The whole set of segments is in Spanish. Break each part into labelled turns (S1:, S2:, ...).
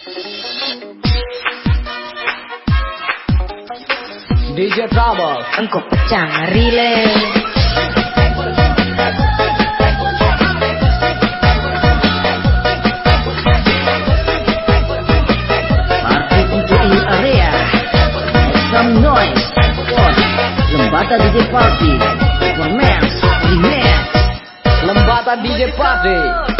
S1: DJ Trouble
S2: Engkau pecah relay Lembata DJ Party. Performance Remix
S1: Lembata DJ Party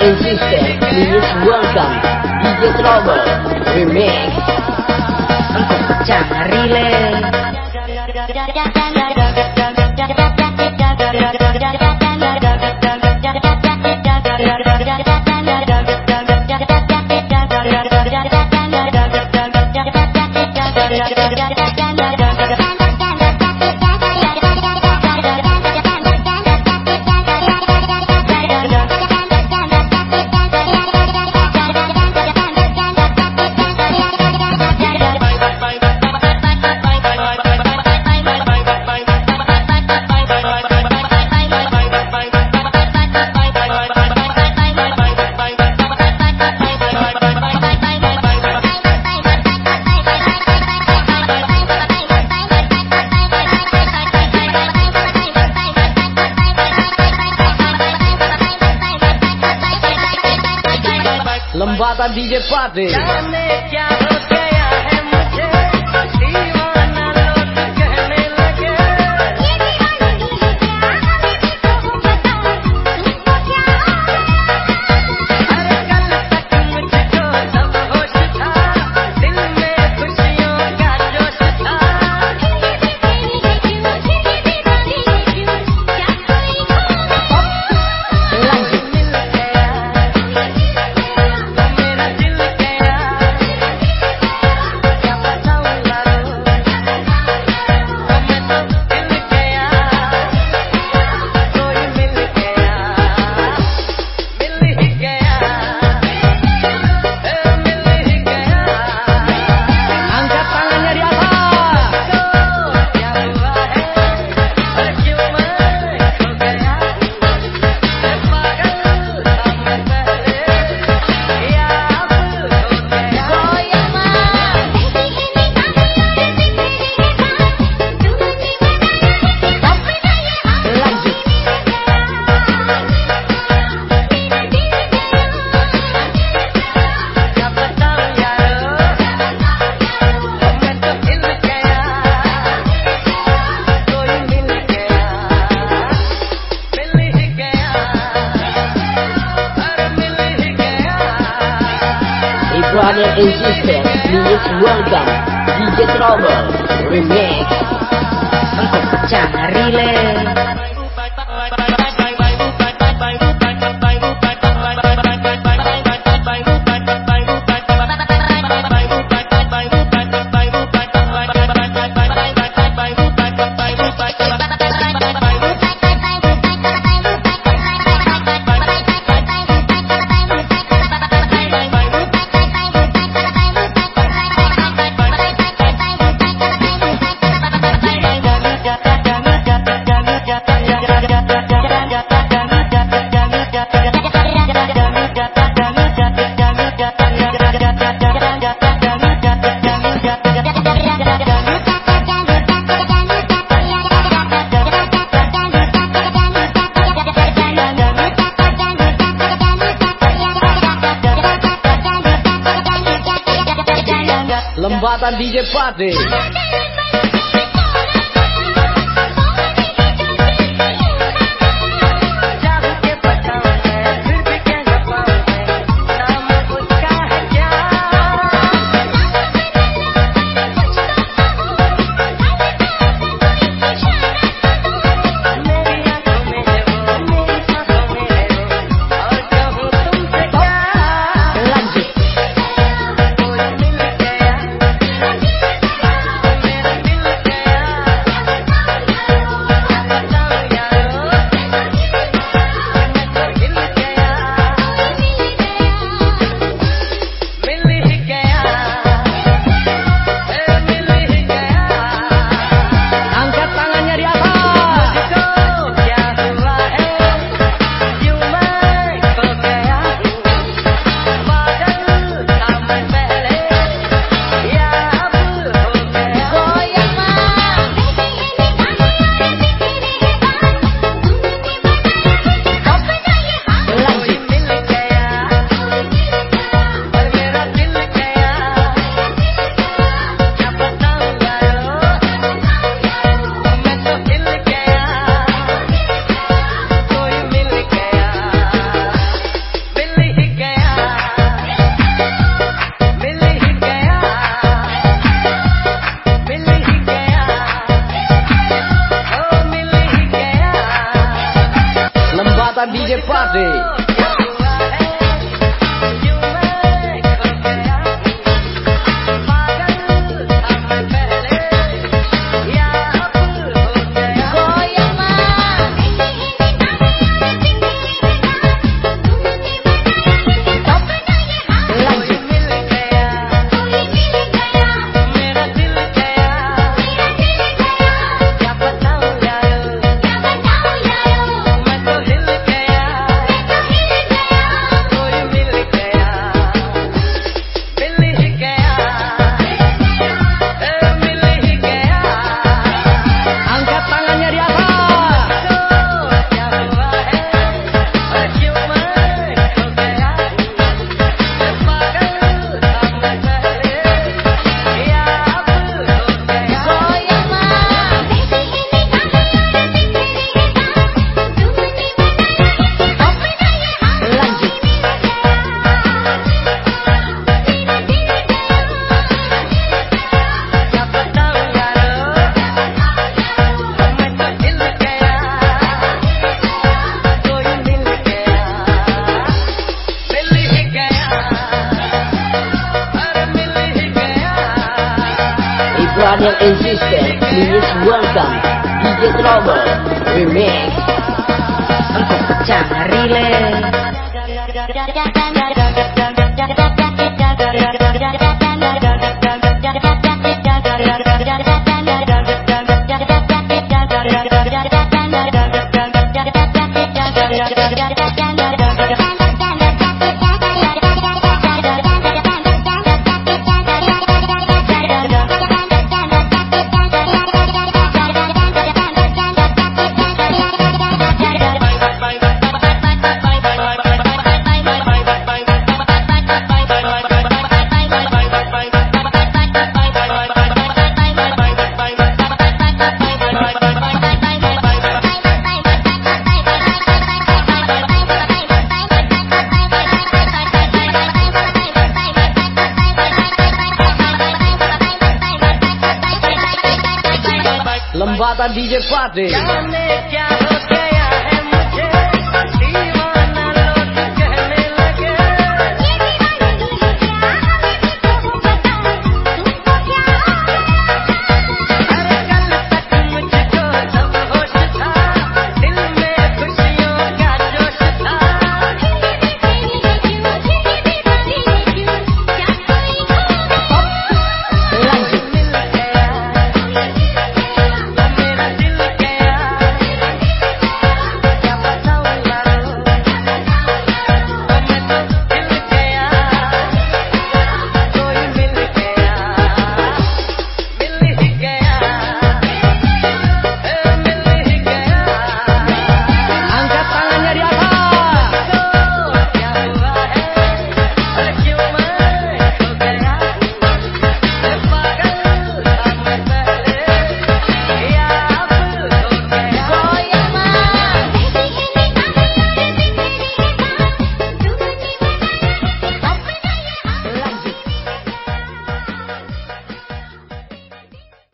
S2: And sister, please welcome DJ Trouble Remix. Pecah relay
S1: Lembata DJ Party
S2: brother and sister, please welcome. DJ Trouble Remix. Pecah relay
S1: Lambada DJ Party Lambada DJ Party
S2: And Sister, please welcome DJ Trouble Remix. Untuk
S1: Lambada DJ Party